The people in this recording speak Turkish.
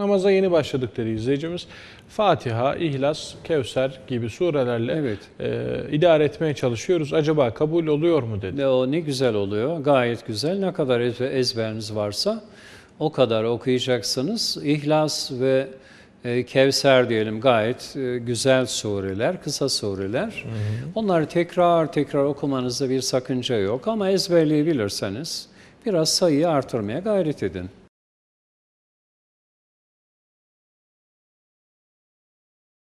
Namaza yeni başladık dedi izleyicimiz. Fatiha, İhlas, Kevser gibi surelerle Evet. e, idare etmeye çalışıyoruz. Acaba kabul oluyor mu dedi. Ve o ne güzel oluyor, gayet güzel. Ne kadar ezberiniz varsa o kadar okuyacaksınız. İhlas ve e, Kevser diyelim gayet e, güzel sureler, kısa sureler. Onları tekrar tekrar okumanızda bir sakınca yok ama ezberleyebilirseniz biraz sayıyı artırmaya gayret edin.